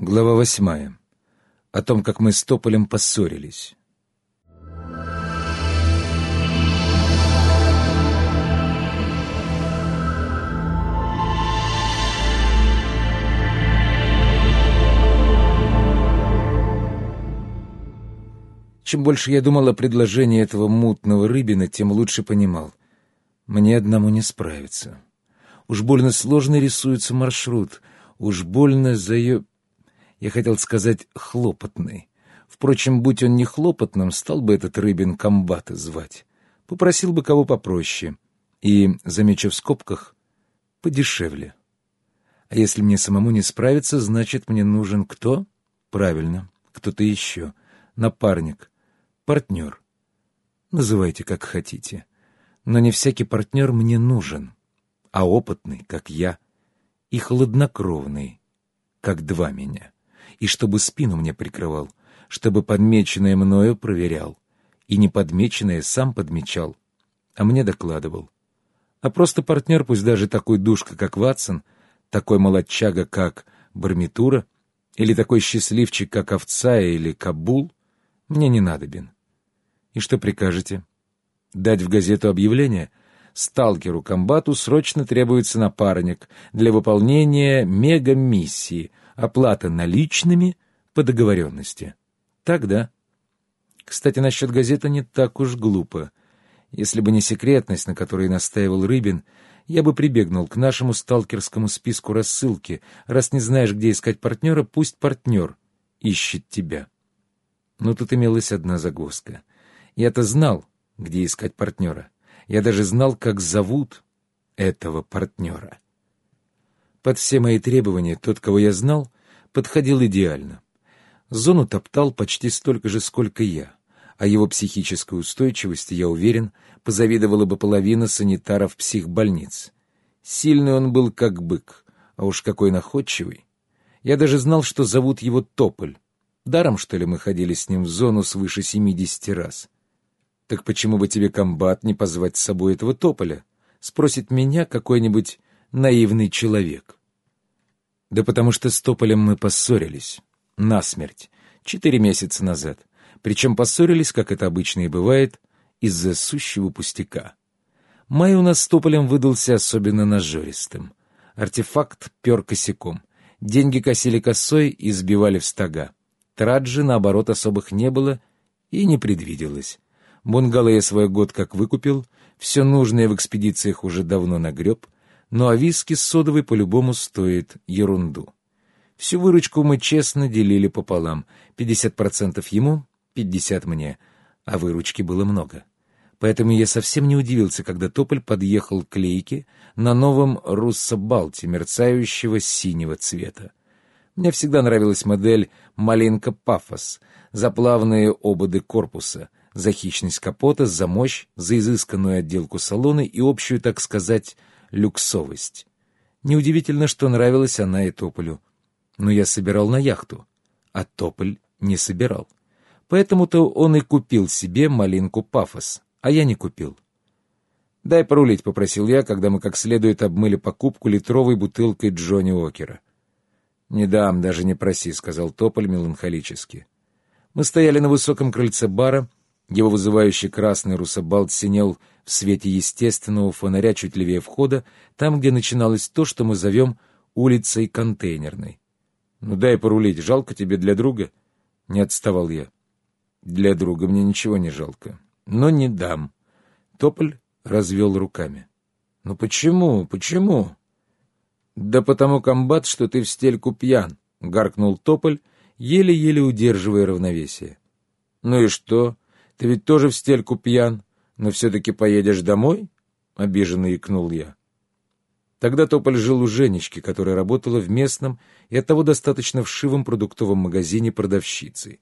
Глава восьмая. О том, как мы с Тополем поссорились. Чем больше я думал о предложении этого мутного рыбина, тем лучше понимал. Мне одному не справиться. Уж больно сложно рисуется маршрут, уж больно зае... Я хотел сказать «хлопотный». Впрочем, будь он не хлопотным, стал бы этот рыбин комбата звать. Попросил бы кого попроще. И, замечу в скобках, подешевле. А если мне самому не справиться, значит, мне нужен кто? Правильно, кто-то еще. Напарник, партнер. Называйте как хотите. Но не всякий партнер мне нужен, а опытный, как я, и хладнокровный, как два меня и чтобы спину мне прикрывал, чтобы подмеченное мною проверял, и неподмеченное сам подмечал, а мне докладывал. А просто партнер, пусть даже такой душка, как Ватсон, такой молодчага, как Бармитура, или такой счастливчик, как Овца или Кабул, мне не надобен. И что прикажете? Дать в газету объявление? Сталкеру-комбату срочно требуется напарник для выполнения мега-миссии — Оплата наличными по договоренности. Тогда. Кстати, насчет газеты не так уж глупо. Если бы не секретность, на которой настаивал Рыбин, я бы прибегнул к нашему сталкерскому списку рассылки. Раз не знаешь, где искать партнера, пусть партнер ищет тебя. Но тут имелась одна загвоздка. Я-то знал, где искать партнера. Я даже знал, как зовут этого партнера. Под все мои требования тот, кого я знал, подходил идеально. Зону топтал почти столько же, сколько я, а его психической устойчивости, я уверен, позавидовала бы половина санитаров психбольниц. Сильный он был, как бык, а уж какой находчивый. Я даже знал, что зовут его Тополь. Даром, что ли, мы ходили с ним в зону свыше семидесяти раз. Так почему бы тебе, комбат, не позвать с собой этого Тополя? Спросит меня какой-нибудь наивный человек. Да потому что с Тополем мы поссорились. Насмерть. Четыре месяца назад. Причем поссорились, как это обычно и бывает, из-за сущего пустяка. Май у нас с Тополем выдался особенно нажористым. Артефакт пер косяком. Деньги косили косой и сбивали в стога. Траджи, наоборот, особых не было и не предвиделось. Бунгало я свой год как выкупил, все нужное в экспедициях уже давно нагреб — ну а виски с содовой по-любому стоит ерунду. Всю выручку мы честно делили пополам. 50% ему, 50% мне. А выручки было много. Поэтому я совсем не удивился, когда Тополь подъехал к лейке на новом руссобалте, мерцающего синего цвета. Мне всегда нравилась модель «Малинка Пафос», за плавные ободы корпуса, за хищность капота, за мощь, за изысканную отделку салона и общую, так сказать, люксовость. Неудивительно, что нравилась она и Тополю. Но я собирал на яхту, а Тополь не собирал. Поэтому-то он и купил себе малинку пафос, а я не купил. «Дай порулить», — попросил я, когда мы как следует обмыли покупку литровой бутылкой Джонни Окера. «Не дам, даже не проси», — сказал Тополь меланхолически. Мы стояли на высоком крыльце бара, его вызывающий красный русобалт синел в свете естественного фонаря чуть левее входа, там, где начиналось то, что мы зовем улицей контейнерной. «Ну дай порулить, жалко тебе для друга?» Не отставал я. «Для друга мне ничего не жалко, но не дам». Тополь развел руками. «Ну почему, почему?» «Да потому, комбат, что ты в стельку пьян», — гаркнул Тополь, еле-еле удерживая равновесие. «Ну и что?» Ты ведь тоже в стельку пьян, но все-таки поедешь домой?» — обиженно икнул я. Тогда Тополь жил у Женечки, которая работала в местном и оттого достаточно вшивом продуктовом магазине продавщицей.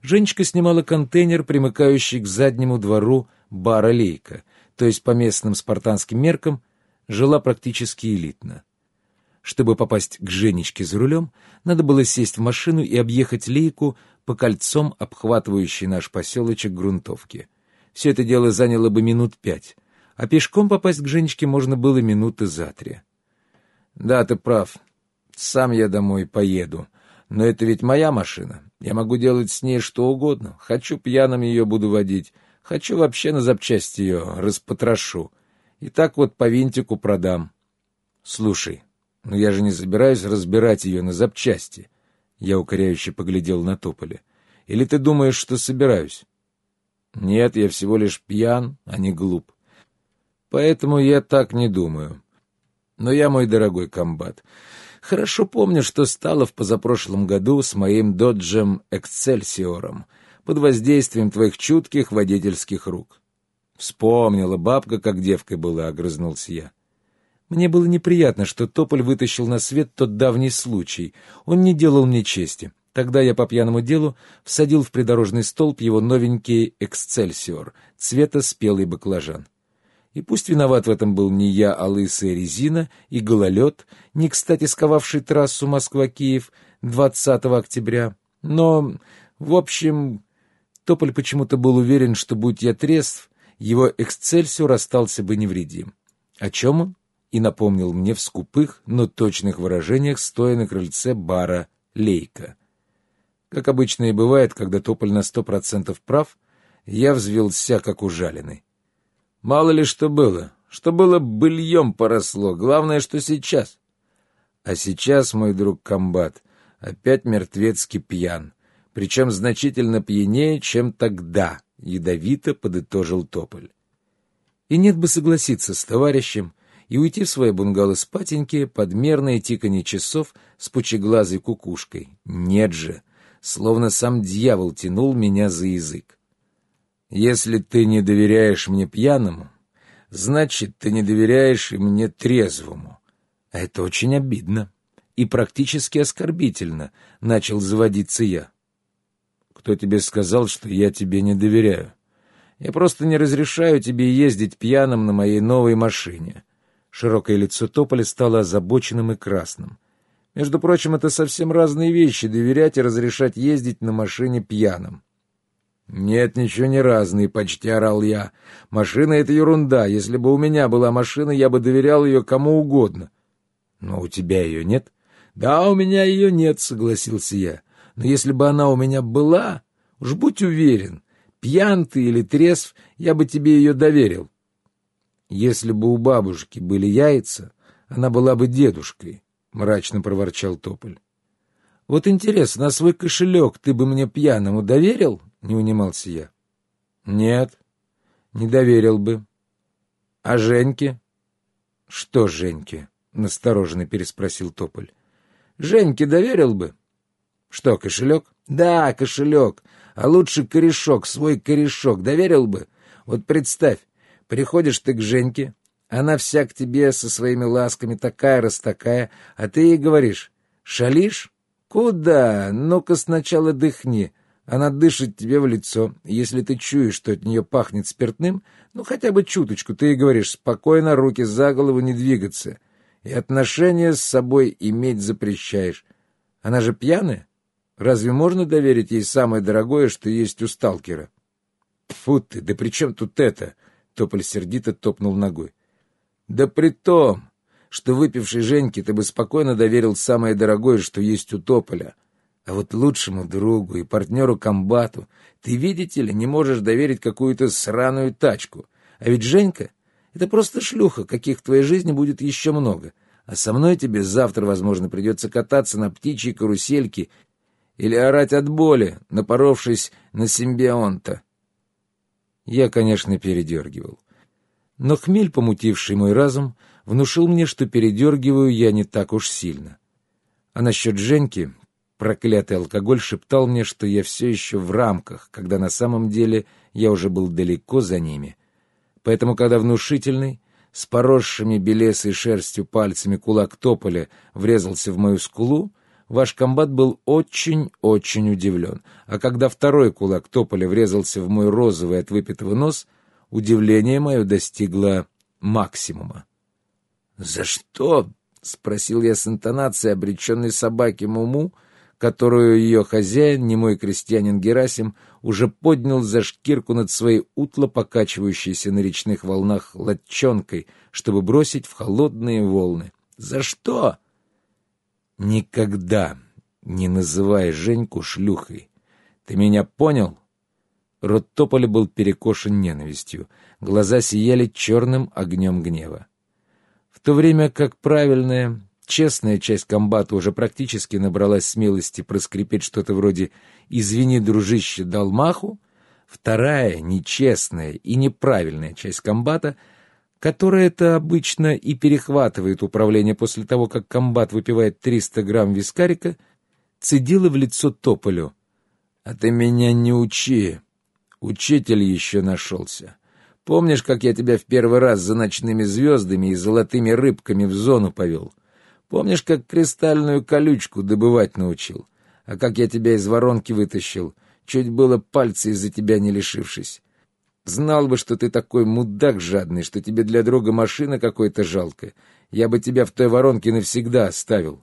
Женечка снимала контейнер, примыкающий к заднему двору бара «Лейка», то есть по местным спартанским меркам жила практически элитно. Чтобы попасть к Женечке за рулем, надо было сесть в машину и объехать лейку по кольцом, обхватывающей наш поселочек грунтовки. Все это дело заняло бы минут пять, а пешком попасть к Женечке можно было минуты за три. «Да, ты прав. Сам я домой поеду. Но это ведь моя машина. Я могу делать с ней что угодно. Хочу пьяным ее буду водить. Хочу вообще на запчасти ее распотрошу. И так вот по винтику продам. Слушай, ну я же не собираюсь разбирать ее на запчасти. Я укоряюще поглядел на Тополя. Или ты думаешь, что собираюсь? Нет, я всего лишь пьян, а не глуп. Поэтому я так не думаю. Но я, мой дорогой комбат, Хорошо помню, что стало в позапрошлом году с моим доджем «Эксцельсиором» под воздействием твоих чутких водительских рук. Вспомнила бабка, как девкой была, — огрызнулся я. Мне было неприятно, что Тополь вытащил на свет тот давний случай. Он не делал мне чести. Тогда я по пьяному делу всадил в придорожный столб его новенький «Эксцельсиор» цвета спелый баклажан. И пусть виноват в этом был не я, а лысая резина и гололед, не кстати сковавший трассу Москва-Киев 20 октября. Но, в общем, Тополь почему-то был уверен, что, будь я трезв, его эксцельсиор остался бы невредим. О чем он? И напомнил мне в скупых, но точных выражениях, стоя на крыльце бара «Лейка». Как обычно и бывает, когда Тополь на сто процентов прав, я взвелся, как ужаленный. Мало ли что было. Что было, быльем поросло. Главное, что сейчас. А сейчас, мой друг комбат, опять мертвецки пьян. Причем значительно пьянее, чем тогда, — ядовито подытожил Тополь. И нет бы согласиться с товарищем и уйти в свои бунгало спатенькие под мерное тиканье часов с пучеглазой кукушкой. Нет же, словно сам дьявол тянул меня за язык. Если ты не доверяешь мне пьяному, значит, ты не доверяешь и мне трезвому. А это очень обидно и практически оскорбительно, — начал заводиться я. Кто тебе сказал, что я тебе не доверяю? Я просто не разрешаю тебе ездить пьяным на моей новой машине. Широкое лицо Тополя стало озабоченным и красным. Между прочим, это совсем разные вещи — доверять и разрешать ездить на машине пьяным. «Нет, ничего не разные», — почти орал я. «Машина — это ерунда. Если бы у меня была машина, я бы доверял ее кому угодно». «Но у тебя ее нет?» «Да, у меня ее нет», — согласился я. «Но если бы она у меня была, уж будь уверен, пьян ты или трезв, я бы тебе ее доверил». «Если бы у бабушки были яйца, она была бы дедушкой», — мрачно проворчал Тополь. «Вот интересно, а свой кошелек ты бы мне пьяному доверил?» — не унимался я. — Нет, не доверил бы. — А Женьке? — Что Женьке? — настороженно переспросил Тополь. — Женьке доверил бы. — Что, кошелек? — Да, кошелек. А лучше корешок, свой корешок. Доверил бы? Вот представь, приходишь ты к Женьке, она вся к тебе со своими ласками такая-раз такая, а ты ей говоришь, шалишь? Куда? Ну-ка сначала дыхни. Она дышит тебе в лицо. Если ты чуешь, что от нее пахнет спиртным, ну хотя бы чуточку, ты и говоришь спокойно, руки за голову не двигаться. И отношения с собой иметь запрещаешь. Она же пьяная? Разве можно доверить ей самое дорогое, что есть у сталкера? Фу ты, да при чем тут это? Тополь сердито топнул ногой. Да при том, что выпившей Женьке ты бы спокойно доверил самое дорогое, что есть у Тополя — а вот лучшему другу и партнеру комбату ты, видите ли, не можешь доверить какую-то сраную тачку. А ведь Женька — это просто шлюха, каких в твоей жизни будет еще много. А со мной тебе завтра, возможно, придется кататься на птичьей карусельке или орать от боли, напоровшись на симбионта. Я, конечно, передергивал. Но хмель, помутивший мой разум, внушил мне, что передергиваю я не так уж сильно. А насчет Женьки Проклятый алкоголь шептал мне, что я все еще в рамках, когда на самом деле я уже был далеко за ними. Поэтому, когда внушительный, с поросшими белесой шерстью пальцами кулак тополя врезался в мою скулу, ваш комбат был очень-очень удивлен. А когда второй кулак тополя врезался в мой розовый от выпитого нос, удивление мое достигло максимума. «За что?» — спросил я с интонацией обреченной собаки Муму, которую ее хозяин, немой крестьянин Герасим, уже поднял за шкирку над своей утло покачивающейся на речных волнах латчонкой, чтобы бросить в холодные волны. «За что?» «Никогда Не называй Женьку шлюхой. Ты меня понял? Рот Тополя был перекошен ненавистью. Глаза сияли черным огнем гнева. В то время как правильная, честная часть комбата уже практически набралась смелости проскрипеть что-то вроде «Извини, дружище, дал маху», вторая, нечестная и неправильная часть комбата — которая это обычно и перехватывает управление после того, как комбат выпивает 300 грамм вискарика, цедила в лицо Тополю. «А ты меня не учи. Учитель еще нашелся. Помнишь, как я тебя в первый раз за ночными звездами и золотыми рыбками в зону повел? Помнишь, как кристальную колючку добывать научил? А как я тебя из воронки вытащил, чуть было пальцы из-за тебя не лишившись? Знал бы, что ты такой мудак жадный, что тебе для друга машина какой-то жалко. Я бы тебя в той воронке навсегда оставил.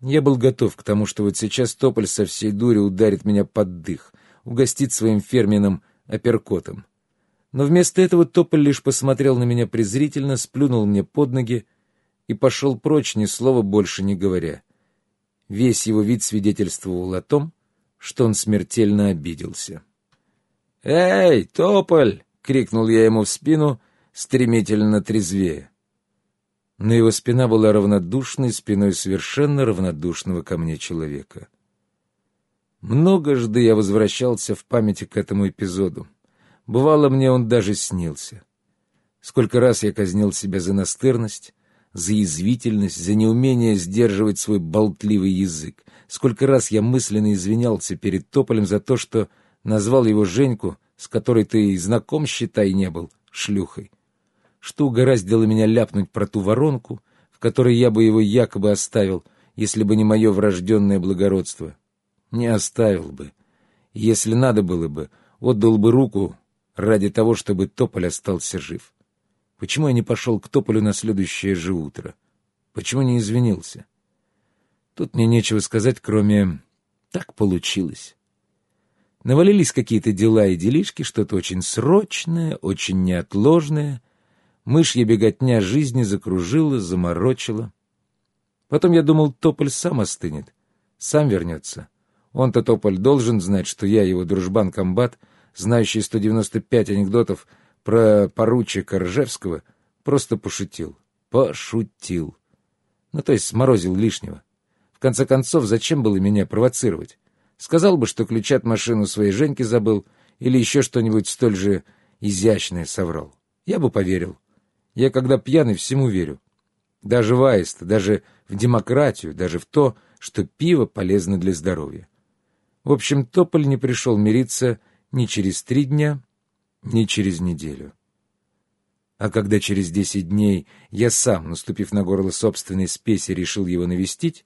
Я был готов к тому, что вот сейчас Тополь со всей дури ударит меня под дых, угостит своим ферменным апперкотом. Но вместо этого Тополь лишь посмотрел на меня презрительно, сплюнул мне под ноги и пошел прочь, ни слова больше не говоря. Весь его вид свидетельствовал о том, что он смертельно обиделся. «Эй, Тополь!» — крикнул я ему в спину, стремительно трезвее. Но его спина была равнодушной спиной совершенно равнодушного ко мне человека. Многожды я возвращался в памяти к этому эпизоду. Бывало, мне он даже снился. Сколько раз я казнил себя за настырность, за язвительность, за неумение сдерживать свой болтливый язык. Сколько раз я мысленно извинялся перед Тополем за то, что назвал его Женьку, с которой ты и знаком, считай, не был, шлюхой. Что угораздило меня ляпнуть про ту воронку, в которой я бы его якобы оставил, если бы не мое врожденное благородство? Не оставил бы. Если надо было бы, отдал бы руку ради того, чтобы Тополь остался жив. Почему я не пошел к Тополю на следующее же утро? Почему не извинился? Тут мне нечего сказать, кроме «так получилось». Навалились какие-то дела и делишки, что-то очень срочное, очень неотложное. Мышья беготня жизни закружила, заморочила. Потом я думал, Тополь сам остынет, сам вернется. Он-то, Тополь, должен знать, что я, его дружбан-комбат, знающий 195 анекдотов про поручика Ржевского, просто пошутил. Пошутил. Ну, то есть сморозил лишнего. В конце концов, зачем было меня провоцировать? Сказал бы, что ключ от машины своей Женьки забыл, или еще что-нибудь столь же изящное соврал. Я бы поверил. Я, когда пьяный, всему верю. Даже в аиста, даже в демократию, даже в то, что пиво полезно для здоровья. В общем, Тополь не пришел мириться ни через три дня, ни через неделю. А когда через десять дней я сам, наступив на горло собственной спеси, решил его навестить,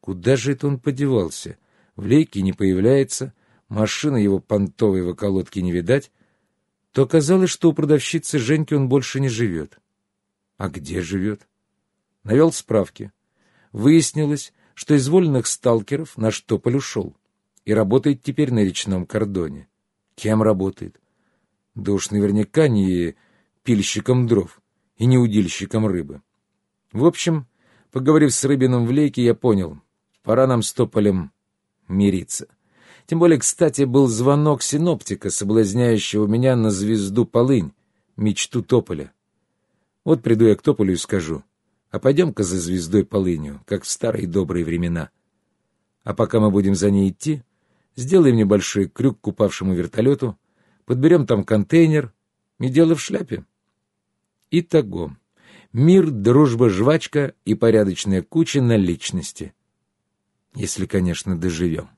куда же это он подевался — в лейке не появляется, машина его понтовой в околотке не видать, то оказалось, что у продавщицы Женьки он больше не живет. А где живет? Навел справки. Выяснилось, что из вольных сталкеров наш Тополь ушел и работает теперь на речном кордоне. Кем работает? Да уж наверняка не пильщиком дров и не удильщиком рыбы. В общем, поговорив с Рыбиным в лейке, я понял, пора нам с Тополем мириться. Тем более, кстати, был звонок синоптика, соблазняющего меня на звезду Полынь, мечту Тополя. Вот приду я к Тополю и скажу, а пойдем-ка за звездой Полынью, как в старые добрые времена. А пока мы будем за ней идти, сделаем небольшой крюк к упавшему вертолету, подберем там контейнер, и дело в шляпе. Итого. Мир, дружба, жвачка и порядочная куча наличности. Если, конечно, доживем.